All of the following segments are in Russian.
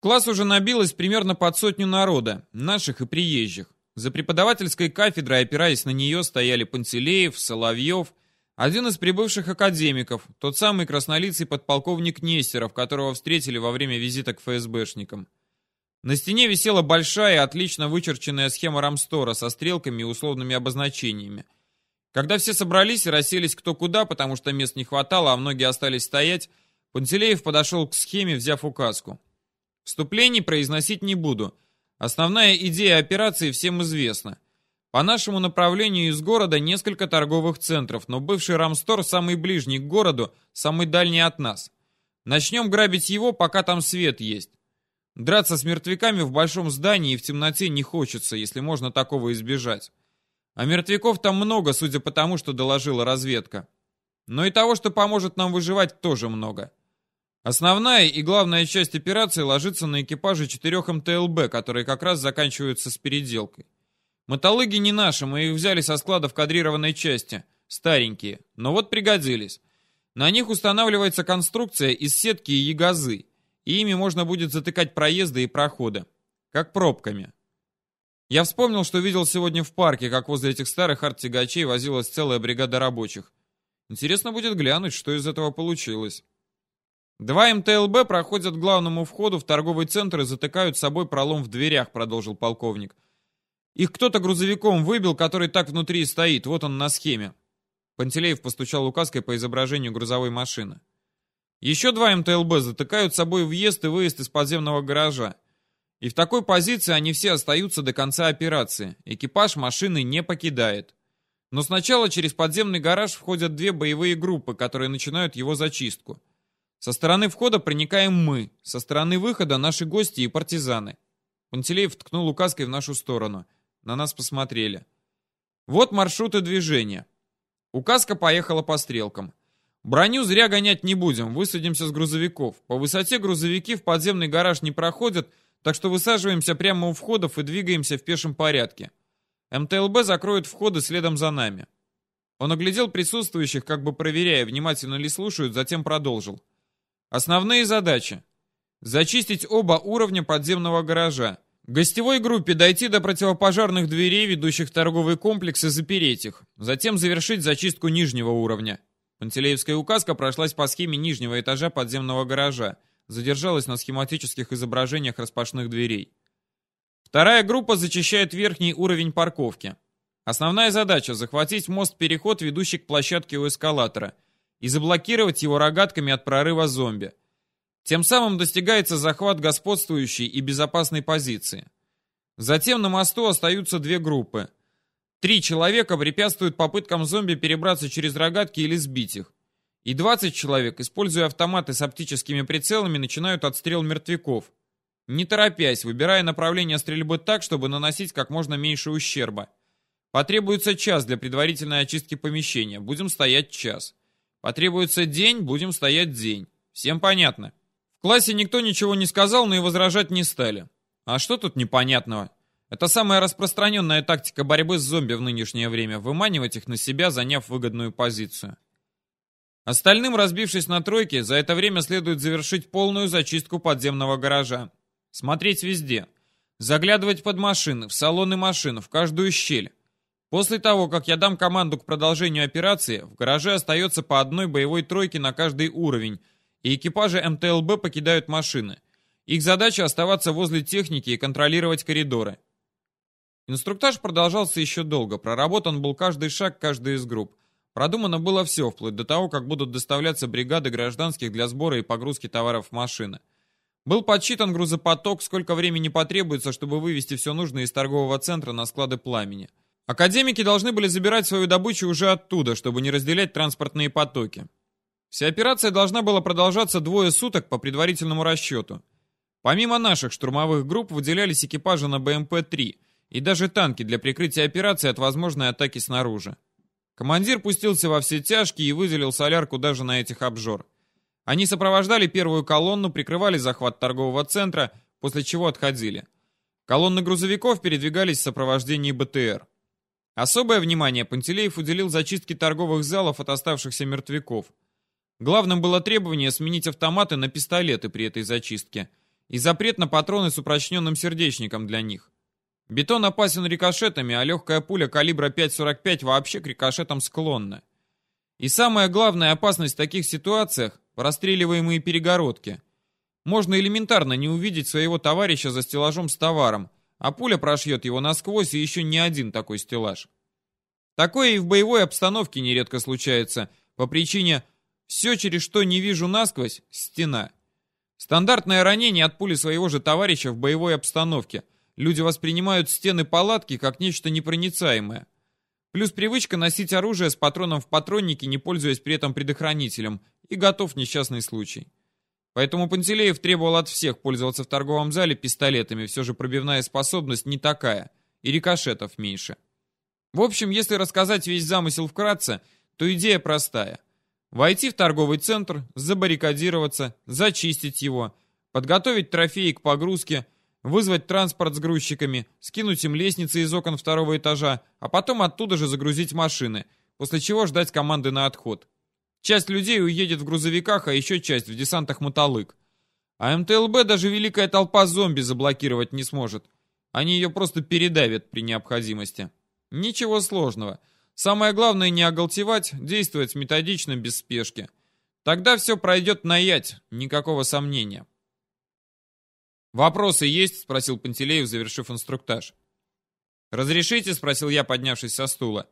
класс уже набилось примерно под сотню народа, наших и приезжих. За преподавательской кафедрой, опираясь на нее, стояли Пантелеев, Соловьев, один из прибывших академиков, тот самый краснолицый подполковник Нестеров, которого встретили во время визита к ФСБшникам. На стене висела большая, отлично вычерченная схема Рамстора со стрелками и условными обозначениями. Когда все собрались и расселись кто куда, потому что мест не хватало, а многие остались стоять, Пантелеев подошел к схеме, взяв указку. Вступлений произносить не буду. Основная идея операции всем известна. По нашему направлению из города несколько торговых центров, но бывший Рамстор самый ближний к городу, самый дальний от нас. Начнем грабить его, пока там свет есть. Драться с мертвяками в большом здании и в темноте не хочется, если можно такого избежать. А мертвяков там много, судя по тому, что доложила разведка. Но и того, что поможет нам выживать, тоже много. Основная и главная часть операции ложится на экипаже четырех МТЛБ, которые как раз заканчиваются с переделкой. Мотолыги не наши, мы их взяли со складов кадрированной части. Старенькие, но вот пригодились. На них устанавливается конструкция из сетки и ягозы и ими можно будет затыкать проезды и проходы. Как пробками. Я вспомнил, что видел сегодня в парке, как возле этих старых арт-тягачей возилась целая бригада рабочих. Интересно будет глянуть, что из этого получилось. Два МТЛБ проходят к главному входу в торговый центр и затыкают собой пролом в дверях, продолжил полковник. Их кто-то грузовиком выбил, который так внутри стоит, вот он на схеме. Пантелеев постучал указкой по изображению грузовой машины. Еще два МТЛБ затыкают собой въезд и выезд из подземного гаража. И в такой позиции они все остаются до конца операции. Экипаж машины не покидает. Но сначала через подземный гараж входят две боевые группы, которые начинают его зачистку. Со стороны входа проникаем мы, со стороны выхода наши гости и партизаны. Пантелеев ткнул указкой в нашу сторону. На нас посмотрели. Вот маршруты движения. Указка поехала по стрелкам. Броню зря гонять не будем, высадимся с грузовиков. По высоте грузовики в подземный гараж не проходят, так что высаживаемся прямо у входов и двигаемся в пешем порядке. МТЛБ закроет входы следом за нами. Он оглядел присутствующих, как бы проверяя, внимательно ли слушают, затем продолжил. Основные задачи. Зачистить оба уровня подземного гаража. Гостевой группе дойти до противопожарных дверей, ведущих в торговый комплекс, и запереть их. Затем завершить зачистку нижнего уровня. Пантелеевская указка прошлась по схеме нижнего этажа подземного гаража, задержалась на схематических изображениях распашных дверей. Вторая группа зачищает верхний уровень парковки. Основная задача — захватить мост-переход, ведущий к площадке у эскалатора, и заблокировать его рогатками от прорыва зомби. Тем самым достигается захват господствующей и безопасной позиции. Затем на мосту остаются две группы — Три человека препятствуют попыткам зомби перебраться через рогатки или сбить их. И 20 человек, используя автоматы с оптическими прицелами, начинают отстрел мертвяков. Не торопясь, выбирая направление стрельбы так, чтобы наносить как можно меньше ущерба. Потребуется час для предварительной очистки помещения. Будем стоять час. Потребуется день, будем стоять день. Всем понятно. В классе никто ничего не сказал, но и возражать не стали. А что тут непонятного? Это самая распространенная тактика борьбы с зомби в нынешнее время – выманивать их на себя, заняв выгодную позицию. Остальным, разбившись на тройки, за это время следует завершить полную зачистку подземного гаража. Смотреть везде. Заглядывать под машины, в салоны машин, в каждую щель. После того, как я дам команду к продолжению операции, в гараже остается по одной боевой тройке на каждый уровень, и экипажи МТЛБ покидают машины. Их задача оставаться возле техники и контролировать коридоры. Инструктаж продолжался еще долго, проработан был каждый шаг каждой из групп. Продумано было все, вплоть до того, как будут доставляться бригады гражданских для сбора и погрузки товаров в машины. Был подсчитан грузопоток, сколько времени потребуется, чтобы вывести все нужное из торгового центра на склады пламени. Академики должны были забирать свою добычу уже оттуда, чтобы не разделять транспортные потоки. Вся операция должна была продолжаться двое суток по предварительному расчету. Помимо наших штурмовых групп выделялись экипажи на БМП-3 – и даже танки для прикрытия операции от возможной атаки снаружи. Командир пустился во все тяжкие и выделил солярку даже на этих обжор. Они сопровождали первую колонну, прикрывали захват торгового центра, после чего отходили. Колонны грузовиков передвигались в сопровождении БТР. Особое внимание Пантелеев уделил зачистке торговых залов от оставшихся мертвяков. Главным было требование сменить автоматы на пистолеты при этой зачистке. и запрет на патроны с упрочненным сердечником для них. Бетон опасен рикошетами, а легкая пуля калибра 5,45 вообще к рикошетам склонна. И самая главная опасность в таких ситуациях – простреливаемые перегородки. Можно элементарно не увидеть своего товарища за стеллажом с товаром, а пуля прошьет его насквозь и еще не один такой стеллаж. Такое и в боевой обстановке нередко случается, по причине «все, через что не вижу насквозь» — стена. Стандартное ранение от пули своего же товарища в боевой обстановке. Люди воспринимают стены палатки как нечто непроницаемое. Плюс привычка носить оружие с патроном в патроннике, не пользуясь при этом предохранителем, и готов несчастный случай. Поэтому Пантелеев требовал от всех пользоваться в торговом зале пистолетами, все же пробивная способность не такая, и рикошетов меньше. В общем, если рассказать весь замысел вкратце, то идея простая. Войти в торговый центр, забаррикадироваться, зачистить его, подготовить трофеи к погрузке, вызвать транспорт с грузчиками, скинуть им лестницы из окон второго этажа, а потом оттуда же загрузить машины, после чего ждать команды на отход. Часть людей уедет в грузовиках, а еще часть в десантах мотолык. А МТЛБ даже великая толпа зомби заблокировать не сможет. Они ее просто передавят при необходимости. Ничего сложного. Самое главное не оголтевать, действовать методично, без спешки. Тогда все пройдет на ять, никакого сомнения. «Вопросы есть?» — спросил Пантелеев, завершив инструктаж. «Разрешите?» — спросил я, поднявшись со стула.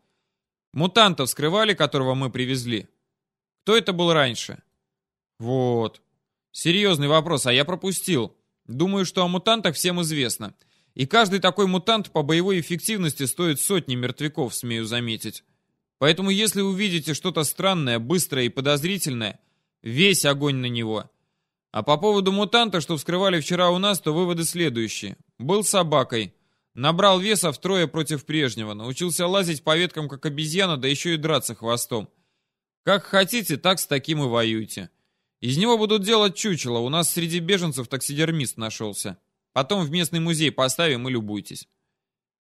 «Мутантов скрывали, которого мы привезли?» «Кто это был раньше?» «Вот. Серьезный вопрос, а я пропустил. Думаю, что о мутантах всем известно. И каждый такой мутант по боевой эффективности стоит сотни мертвяков, смею заметить. Поэтому если увидите что-то странное, быстрое и подозрительное, весь огонь на него. А по поводу мутанта, что вскрывали вчера у нас, то выводы следующие. Был собакой. Набрал веса втрое против прежнего. Научился лазить по веткам, как обезьяна, да еще и драться хвостом. Как хотите, так с таким и воюйте. Из него будут делать чучело. У нас среди беженцев таксидермист нашелся. Потом в местный музей поставим и любуйтесь.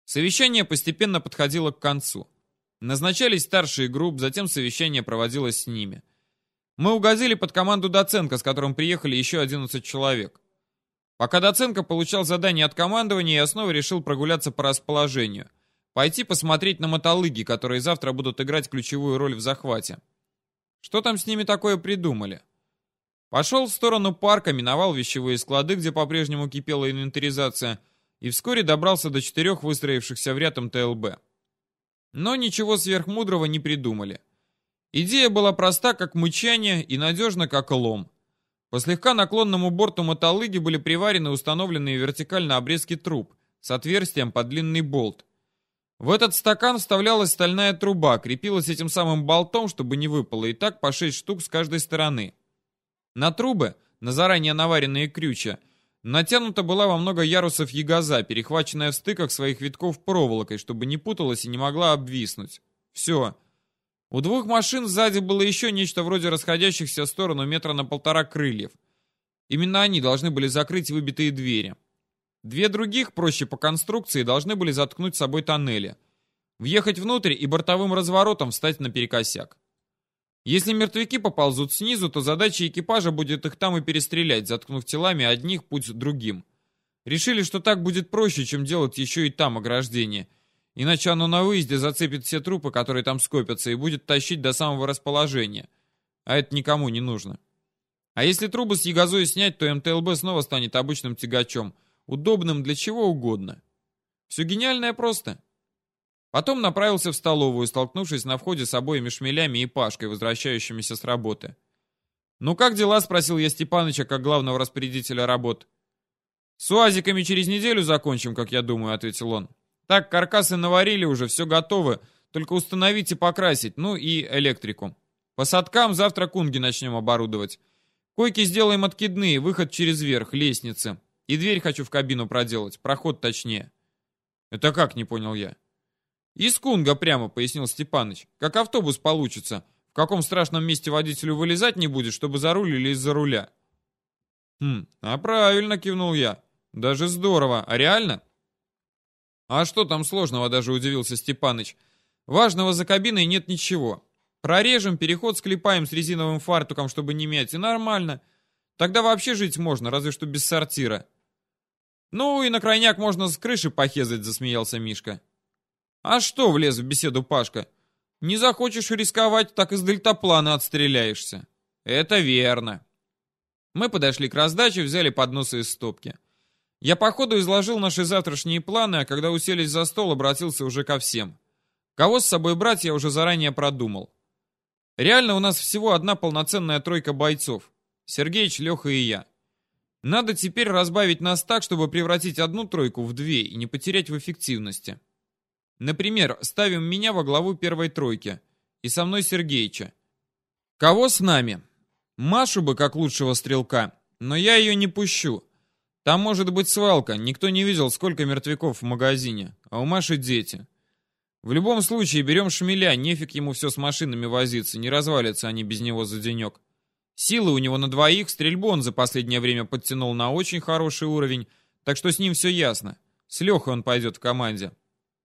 Совещание постепенно подходило к концу. Назначались старшие группы, затем совещание проводилось с ними. Мы угодили под команду Доценко, с которым приехали еще 11 человек. Пока Доценко получал задание от командования, я снова решил прогуляться по расположению. Пойти посмотреть на мотолыги, которые завтра будут играть ключевую роль в захвате. Что там с ними такое придумали? Пошел в сторону парка, миновал вещевые склады, где по-прежнему кипела инвентаризация, и вскоре добрался до четырех выстроившихся в ряд МТЛБ. Но ничего сверхмудрого не придумали. Идея была проста, как мычание, и надежна, как лом. По слегка наклонному борту мотолыги были приварены установленные вертикально обрезки труб с отверстием под длинный болт. В этот стакан вставлялась стальная труба, крепилась этим самым болтом, чтобы не выпало, и так по шесть штук с каждой стороны. На трубы, на заранее наваренные крючья, натянута была во много ярусов ягоза, перехваченная в стыках своих витков проволокой, чтобы не путалась и не могла обвиснуть. Все. У двух машин сзади было еще нечто вроде расходящихся в сторону метра на полтора крыльев. Именно они должны были закрыть выбитые двери. Две других, проще по конструкции, должны были заткнуть собой тоннели. Въехать внутрь и бортовым разворотом встать наперекосяк. Если мертвяки поползут снизу, то задача экипажа будет их там и перестрелять, заткнув телами одних путь другим. Решили, что так будет проще, чем делать еще и там ограждение. Иначе оно на выезде зацепит все трупы, которые там скопятся, и будет тащить до самого расположения. А это никому не нужно. А если трубы с ягозой снять, то МТЛБ снова станет обычным тягачом, удобным для чего угодно. Все гениальное просто. Потом направился в столовую, столкнувшись на входе с обоими шмелями и Пашкой, возвращающимися с работы. «Ну как дела?» — спросил я Степаныча, как главного распорядителя работ. «С уазиками через неделю закончим, как я думаю», — ответил он. «Так, каркасы наварили уже, все готово, только установить и покрасить, ну и электрику. По садкам завтра кунги начнем оборудовать. Койки сделаем откидные, выход через верх, лестницы. И дверь хочу в кабину проделать, проход точнее». «Это как?» — не понял я. «Из Кунга прямо», — пояснил Степаныч. «Как автобус получится. В каком страшном месте водителю вылезать не будет, чтобы за руль или из-за руля?» «Хм, а правильно», — кивнул я. «Даже здорово. А реально?» «А что там сложного?» — даже удивился Степаныч. «Важного за кабиной нет ничего. Прорежем, переход склепаем с резиновым фартуком, чтобы не мять, и нормально. Тогда вообще жить можно, разве что без сортира. Ну и на крайняк можно с крыши похезать, засмеялся Мишка. А что, влез в беседу Пашка? Не захочешь рисковать, так из дельтаплана отстреляешься. Это верно. Мы подошли к раздаче, взяли подносы из стопки. Я по ходу изложил наши завтрашние планы, а когда уселись за стол, обратился уже ко всем. Кого с собой брать, я уже заранее продумал. Реально у нас всего одна полноценная тройка бойцов. Сергеич, Леха и я. Надо теперь разбавить нас так, чтобы превратить одну тройку в две и не потерять в эффективности. Например, ставим меня во главу первой тройки. И со мной Сергеича. Кого с нами? Машу бы как лучшего стрелка, но я ее не пущу. Там может быть свалка, никто не видел, сколько мертвяков в магазине, а у Маши дети. В любом случае, берем шмеля, нефиг ему все с машинами возиться, не развалятся они без него за денек. Силы у него на двоих, стрельбу он за последнее время подтянул на очень хороший уровень, так что с ним все ясно. С Лехой он пойдет в команде.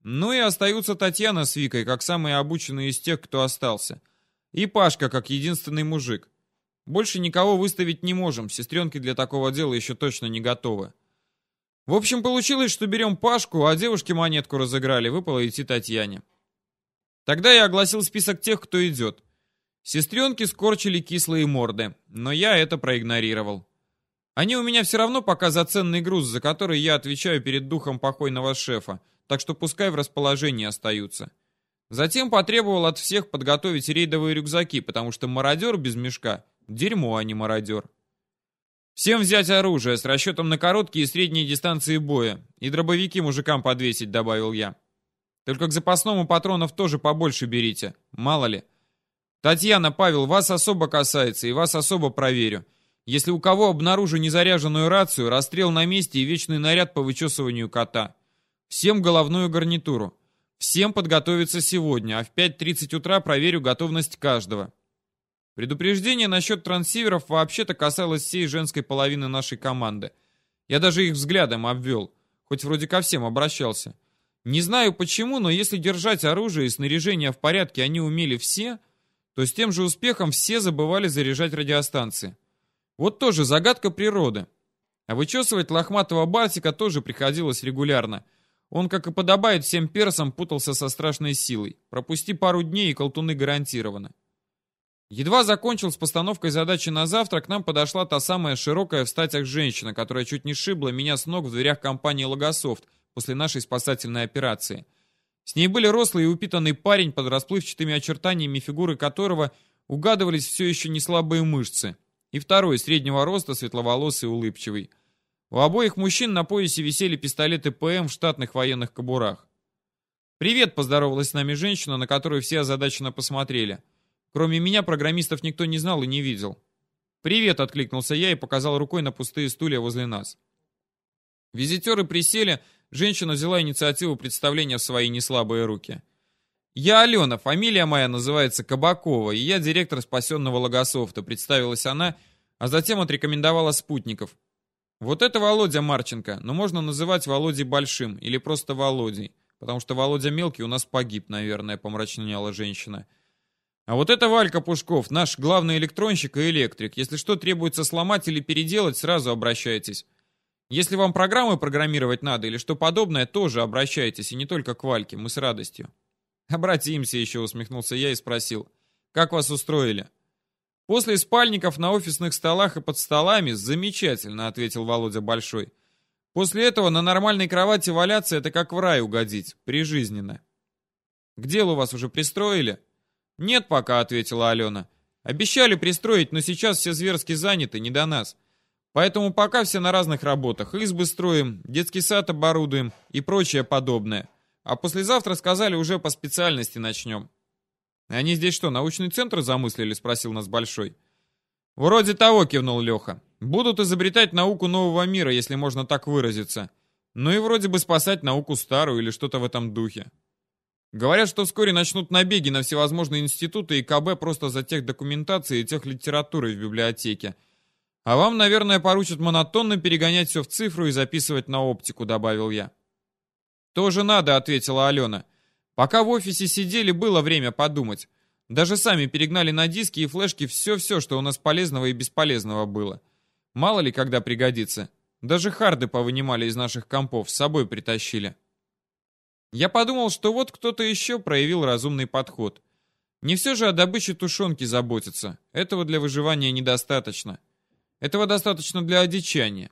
Ну и остаются Татьяна с Викой, как самые обученные из тех, кто остался. И Пашка, как единственный мужик. Больше никого выставить не можем, сестренки для такого дела еще точно не готовы. В общем, получилось, что берем Пашку, а девушке монетку разыграли, выпало идти Татьяне. Тогда я огласил список тех, кто идет. Сестренки скорчили кислые морды, но я это проигнорировал. Они у меня все равно пока за ценный груз, за который я отвечаю перед духом покойного шефа, так что пускай в расположении остаются. Затем потребовал от всех подготовить рейдовые рюкзаки, потому что мародер без мешка Дерьмо, а не мародер. Всем взять оружие с расчетом на короткие и средние дистанции боя. И дробовики мужикам подвесить, добавил я. Только к запасному патронов тоже побольше берите. Мало ли. Татьяна, Павел, вас особо касается, и вас особо проверю. Если у кого обнаружу незаряженную рацию, расстрел на месте и вечный наряд по вычесыванию кота. Всем головную гарнитуру. Всем подготовиться сегодня, а в 5.30 утра проверю готовность каждого. Предупреждение насчет трансиверов вообще-то касалось всей женской половины нашей команды. Я даже их взглядом обвел, хоть вроде ко всем обращался. Не знаю почему, но если держать оружие и снаряжение в порядке они умели все, то с тем же успехом все забывали заряжать радиостанции. Вот тоже загадка природы. А вычесывать лохматого Бартика тоже приходилось регулярно. Он, как и подобает всем персам, путался со страшной силой. Пропусти пару дней, и колтуны гарантированы. Едва закончил с постановкой задачи на завтра, к нам подошла та самая широкая в статях женщина, которая чуть не шибла меня с ног в дверях компании «Логософт» после нашей спасательной операции. С ней были рослый и упитанный парень, под расплывчатыми очертаниями фигуры которого угадывались все еще не слабые мышцы, и второй, среднего роста, светловолосый и улыбчивый. У обоих мужчин на поясе висели пистолеты ПМ в штатных военных кобурах. «Привет!» — поздоровалась с нами женщина, на которую все озадаченно посмотрели — Кроме меня программистов никто не знал и не видел. «Привет!» — откликнулся я и показал рукой на пустые стулья возле нас. Визитеры присели, женщина взяла инициативу представления в свои неслабые руки. «Я Алена, фамилия моя называется Кабакова, и я директор спасенного логософта», — представилась она, а затем отрекомендовала спутников. «Вот это Володя Марченко, но можно называть Володей Большим или просто Володей, потому что Володя Мелкий у нас погиб, наверное», — помрачнела женщина. «Я а вот это Валька Пушков, наш главный электронщик и электрик. Если что требуется сломать или переделать, сразу обращайтесь. Если вам программы программировать надо или что подобное, тоже обращайтесь, и не только к Вальке, мы с радостью. Обратимся еще, усмехнулся я и спросил. Как вас устроили? После спальников на офисных столах и под столами замечательно, ответил Володя Большой. После этого на нормальной кровати валяться это как в рай угодить, прижизненно. К делу вас уже пристроили? «Нет пока», — ответила Алена. «Обещали пристроить, но сейчас все зверски заняты, не до нас. Поэтому пока все на разных работах. Избы строим, детский сад оборудуем и прочее подобное. А послезавтра сказали, уже по специальности начнем». «Они здесь что, научный центр замыслили?» — спросил нас Большой. «Вроде того», — кивнул Леха. «Будут изобретать науку нового мира, если можно так выразиться. Ну и вроде бы спасать науку старую или что-то в этом духе». Говорят, что вскоре начнут набеги на всевозможные институты и КБ просто за тех документацией и тех литературой в библиотеке. А вам, наверное, поручат монотонно перегонять все в цифру и записывать на оптику, добавил я. Тоже надо, ответила Алена. Пока в офисе сидели, было время подумать. Даже сами перегнали на диски и флешки все-все, что у нас полезного и бесполезного было. Мало ли, когда пригодится. Даже харды повынимали из наших компов, с собой притащили. Я подумал, что вот кто-то еще проявил разумный подход. Не все же о добыче тушенки заботиться. Этого для выживания недостаточно. Этого достаточно для одичания.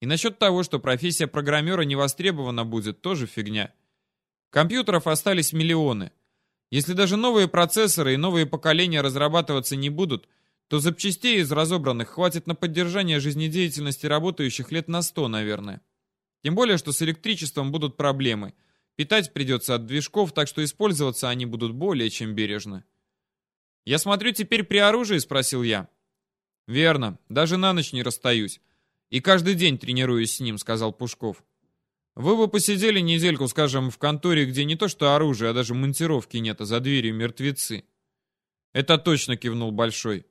И насчет того, что профессия программера не востребована будет, тоже фигня. Компьютеров остались миллионы. Если даже новые процессоры и новые поколения разрабатываться не будут, то запчастей из разобранных хватит на поддержание жизнедеятельности работающих лет на 100, наверное. Тем более, что с электричеством будут проблемы. Питать придется от движков, так что использоваться они будут более чем бережно. «Я смотрю, теперь при оружии?» — спросил я. «Верно. Даже на ночь не расстаюсь. И каждый день тренируюсь с ним», — сказал Пушков. «Вы бы посидели недельку, скажем, в конторе, где не то что оружие, а даже монтировки нет, а за дверью мертвецы». «Это точно», — кивнул Большой.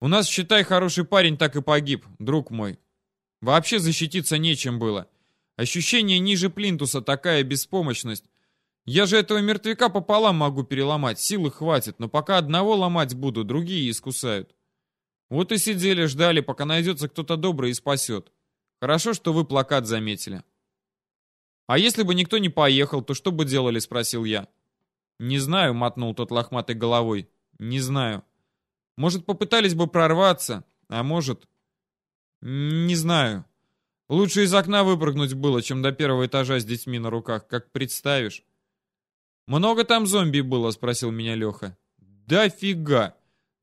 «У нас, считай, хороший парень так и погиб, друг мой. Вообще защититься нечем было. Ощущение ниже плинтуса, такая беспомощность. Я же этого мертвяка пополам могу переломать, силы хватит, но пока одного ломать буду, другие искусают. Вот и сидели, ждали, пока найдется кто-то добрый и спасет. Хорошо, что вы плакат заметили. А если бы никто не поехал, то что бы делали, спросил я. Не знаю, мотнул тот лохматой головой. Не знаю. Может, попытались бы прорваться, а может... Не знаю. Лучше из окна выпрыгнуть было, чем до первого этажа с детьми на руках, как представишь. «Много там зомби было?» — спросил меня Леха. «Да фига!»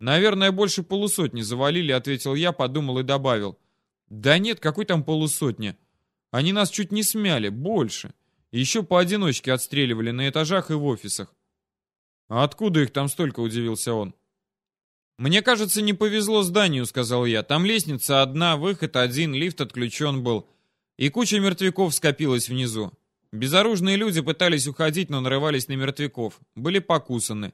«Наверное, больше полусотни завалили», — ответил я, подумал и добавил. «Да нет, какой там полусотни? Они нас чуть не смяли, больше. Еще поодиночке отстреливали на этажах и в офисах». «А откуда их там столько?» — удивился он. «Мне кажется, не повезло зданию», — сказал я. «Там лестница одна, выход один, лифт отключен был. И куча мертвяков скопилась внизу. Безоружные люди пытались уходить, но нарывались на мертвяков. Были покусаны.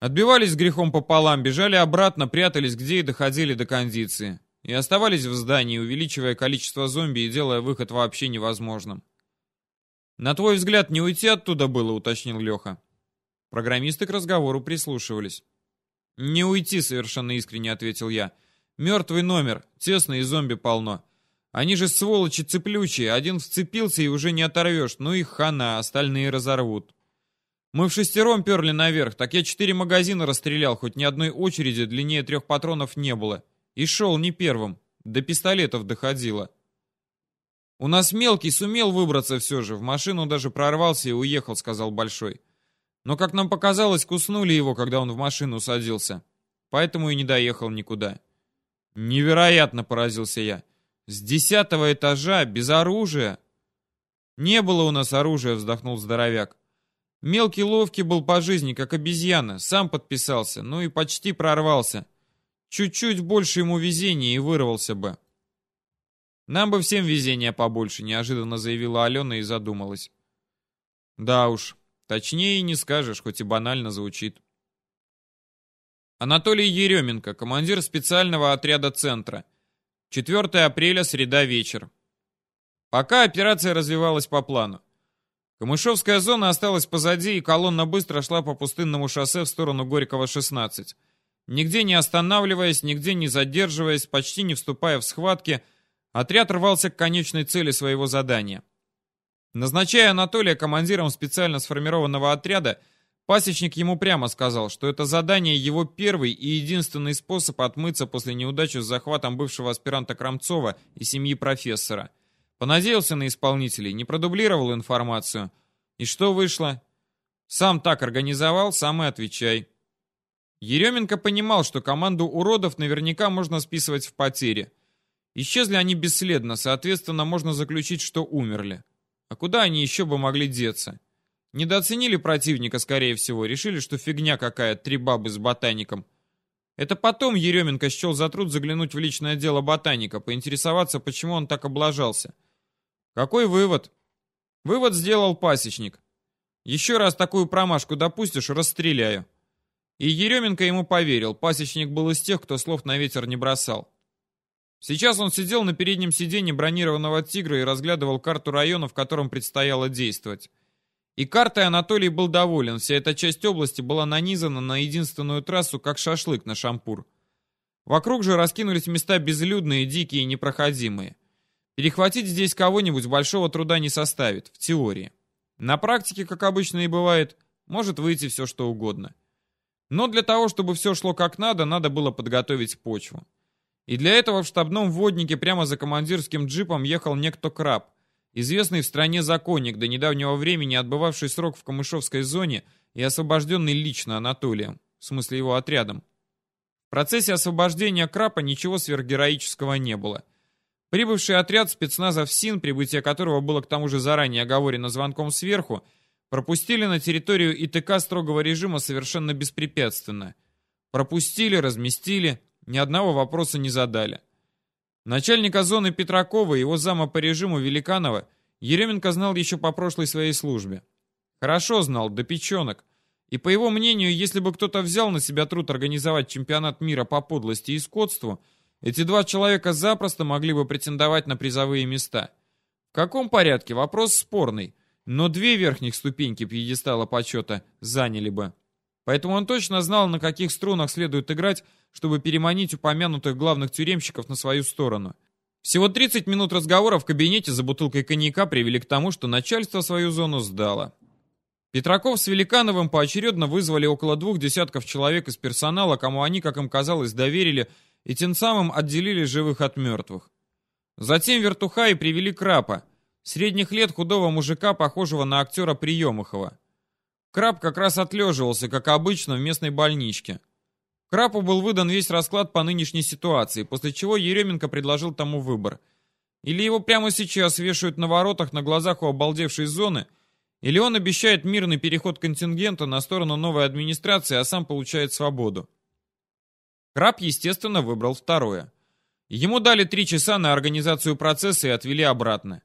Отбивались с грехом пополам, бежали обратно, прятались где и доходили до кондиции. И оставались в здании, увеличивая количество зомби и делая выход вообще невозможным. «На твой взгляд, не уйти оттуда было?» — уточнил Леха. Программисты к разговору прислушивались. «Не уйти», — совершенно искренне ответил я. «Мертвый номер, тесно и зомби полно. Они же сволочи цеплючие, один вцепился и уже не оторвешь, ну и хана, остальные разорвут». Мы в шестером перли наверх, так я четыре магазина расстрелял, хоть ни одной очереди длиннее трех патронов не было. И шел не первым, до пистолетов доходило. У нас мелкий сумел выбраться все же, в машину даже прорвался и уехал, сказал Большой. Но, как нам показалось, куснули его, когда он в машину садился. Поэтому и не доехал никуда. Невероятно, поразился я. С десятого этажа, без оружия. Не было у нас оружия, вздохнул здоровяк. Мелкий ловкий был по жизни, как обезьяна, сам подписался, ну и почти прорвался. Чуть-чуть больше ему везения и вырвался бы. Нам бы всем везения побольше, неожиданно заявила Алена и задумалась. Да уж, Точнее не скажешь, хоть и банально звучит. Анатолий Еременко, командир специального отряда «Центра». 4 апреля, среда, вечер. Пока операция развивалась по плану. Камышовская зона осталась позади, и колонна быстро шла по пустынному шоссе в сторону Горького, 16. Нигде не останавливаясь, нигде не задерживаясь, почти не вступая в схватки, отряд рвался к конечной цели своего задания. Назначая Анатолия командиром специально сформированного отряда, пасечник ему прямо сказал, что это задание его первый и единственный способ отмыться после неудачи с захватом бывшего аспиранта Крамцова и семьи профессора. Понадеялся на исполнителей, не продублировал информацию. И что вышло? Сам так организовал, сам и отвечай. Еременко понимал, что команду уродов наверняка можно списывать в потери. Исчезли они бесследно, соответственно, можно заключить, что умерли. А куда они еще бы могли деться? Недооценили противника, скорее всего, решили, что фигня какая, три бабы с ботаником. Это потом Еременко счел за труд заглянуть в личное дело ботаника, поинтересоваться, почему он так облажался. Какой вывод? Вывод сделал пасечник. Еще раз такую промашку допустишь, расстреляю. И Еременко ему поверил, пасечник был из тех, кто слов на ветер не бросал. Сейчас он сидел на переднем сиденье бронированного «Тигра» и разглядывал карту района, в котором предстояло действовать. И картой Анатолий был доволен, вся эта часть области была нанизана на единственную трассу, как шашлык на шампур. Вокруг же раскинулись места безлюдные, дикие и непроходимые. Перехватить здесь кого-нибудь большого труда не составит, в теории. На практике, как обычно и бывает, может выйти все что угодно. Но для того, чтобы все шло как надо, надо было подготовить почву. И для этого в штабном воднике прямо за командирским джипом ехал некто Краб, известный в стране законник, до недавнего времени отбывавший срок в Камышовской зоне и освобожденный лично Анатолием, в смысле его отрядом. В процессе освобождения Крапа ничего сверхгероического не было. Прибывший отряд спецназа ФСИН, прибытие которого было к тому же заранее оговорено звонком сверху, пропустили на территорию ИТК строгого режима совершенно беспрепятственно. Пропустили, разместили, ни одного вопроса не задали. Начальника зоны Петракова и его зама по режиму Великанова Еременко знал еще по прошлой своей службе. Хорошо знал, до печенок. И по его мнению, если бы кто-то взял на себя труд организовать чемпионат мира по подлости и скотству, эти два человека запросто могли бы претендовать на призовые места. В каком порядке? Вопрос спорный. Но две верхних ступеньки пьедестала почета заняли бы. Поэтому он точно знал, на каких струнах следует играть, чтобы переманить упомянутых главных тюремщиков на свою сторону. Всего 30 минут разговора в кабинете за бутылкой коньяка привели к тому, что начальство свою зону сдало. Петраков с Великановым поочередно вызвали около двух десятков человек из персонала, кому они, как им казалось, доверили, и тем самым отделили живых от мертвых. Затем Вертухаи привели Крапа, средних лет худого мужика, похожего на актера Приемыхова. Краб как раз отлеживался, как обычно, в местной больничке. Крапу был выдан весь расклад по нынешней ситуации, после чего Еременко предложил тому выбор. Или его прямо сейчас вешают на воротах на глазах у обалдевшей зоны, или он обещает мирный переход контингента на сторону новой администрации, а сам получает свободу. Краб, естественно, выбрал второе. Ему дали три часа на организацию процесса и отвели обратно.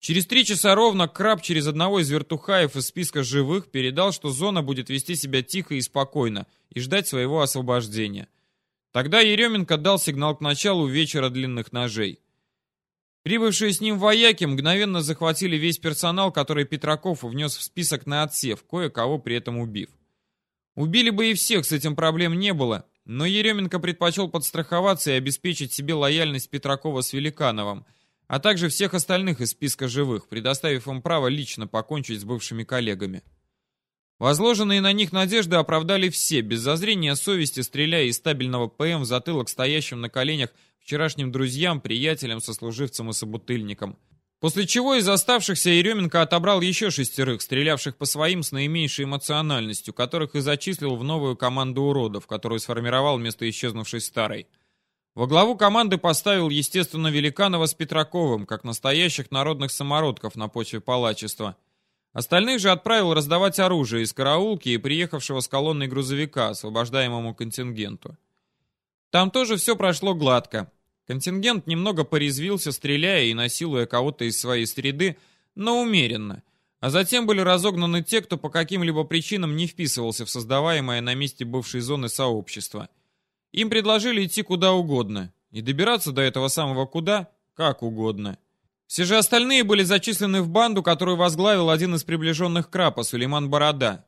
Через три часа ровно Краб через одного из вертухаев из списка живых передал, что зона будет вести себя тихо и спокойно и ждать своего освобождения. Тогда Еременко дал сигнал к началу вечера длинных ножей. Прибывшие с ним вояки мгновенно захватили весь персонал, который Петраков внес в список на отсев, кое-кого при этом убив. Убили бы и всех, с этим проблем не было, но Еременко предпочел подстраховаться и обеспечить себе лояльность Петракова с Великановым – а также всех остальных из списка живых, предоставив им право лично покончить с бывшими коллегами. Возложенные на них надежды оправдали все, без зазрения совести, стреляя из стабильного ПМ в затылок стоящим на коленях вчерашним друзьям, приятелям, сослуживцам и собутыльникам. После чего из оставшихся Еременко отобрал еще шестерых, стрелявших по своим с наименьшей эмоциональностью, которых и зачислил в новую команду уродов, которую сформировал вместо исчезнувшей старой. Во главу команды поставил, естественно, Великанова с Петраковым, как настоящих народных самородков на почве палачества. Остальных же отправил раздавать оружие из караулки и приехавшего с колонной грузовика, освобождаемому контингенту. Там тоже все прошло гладко. Контингент немного порезвился, стреляя и насилуя кого-то из своей среды, но умеренно. А затем были разогнаны те, кто по каким-либо причинам не вписывался в создаваемое на месте бывшей зоны сообщество – им предложили идти куда угодно, и добираться до этого самого куда как угодно. Все же остальные были зачислены в банду, которую возглавил один из приближенных Крапа, Сулейман Борода.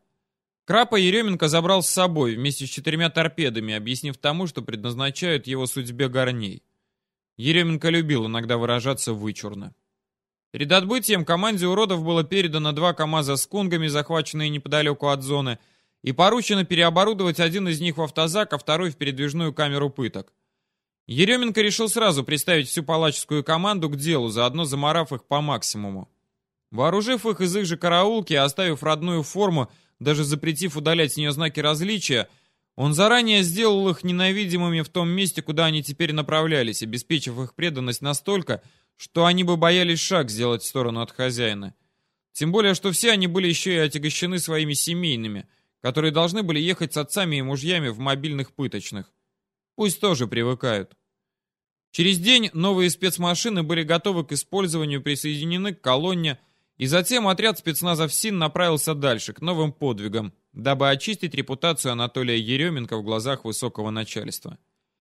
Крапа Еременко забрал с собой вместе с четырьмя торпедами, объяснив тому, что предназначают его судьбе горней. Еременко любил иногда выражаться вычурно. Перед отбытием команде уродов было передано два КАМАЗа с кунгами, захваченные неподалеку от зоны, и поручено переоборудовать один из них в автозак, а второй в передвижную камеру пыток. Еременко решил сразу приставить всю палаческую команду к делу, заодно заморав их по максимуму. Вооружив их из их же караулки, оставив родную форму, даже запретив удалять с нее знаки различия, он заранее сделал их ненавидимыми в том месте, куда они теперь направлялись, обеспечив их преданность настолько, что они бы боялись шаг сделать в сторону от хозяина. Тем более, что все они были еще и отягощены своими семейными – которые должны были ехать с отцами и мужьями в мобильных пыточных. Пусть тоже привыкают. Через день новые спецмашины были готовы к использованию, присоединены к колонне, и затем отряд спецназа СИН направился дальше, к новым подвигам, дабы очистить репутацию Анатолия Еременко в глазах высокого начальства.